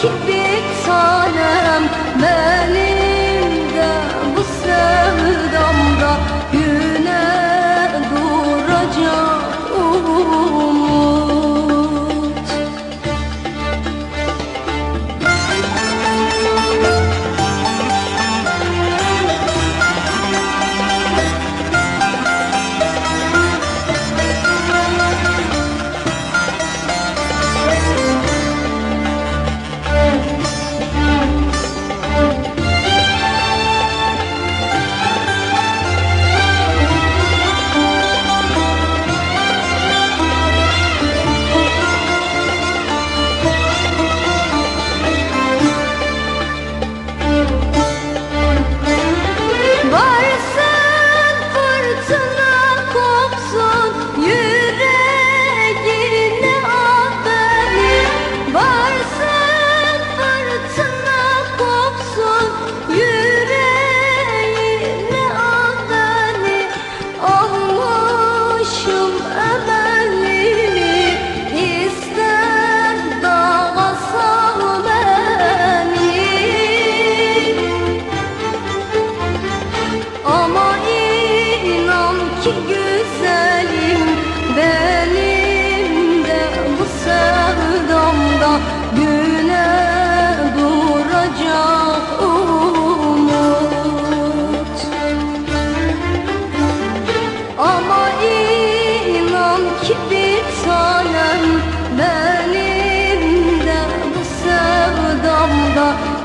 kibrit sanırım ben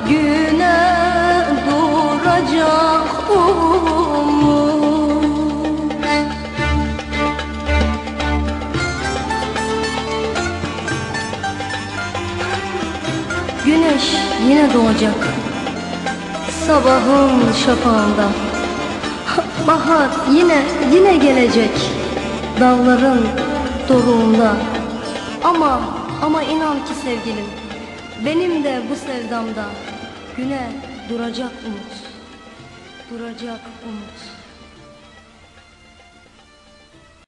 güne duracak umum Güneş yine doğacak. Sabahın şafağında. Bahar yine yine gelecek. Dağların doruğunda. Ama ama inan ki sevgilim benim de bu sevdamda Güne duracak umut. Duracak umut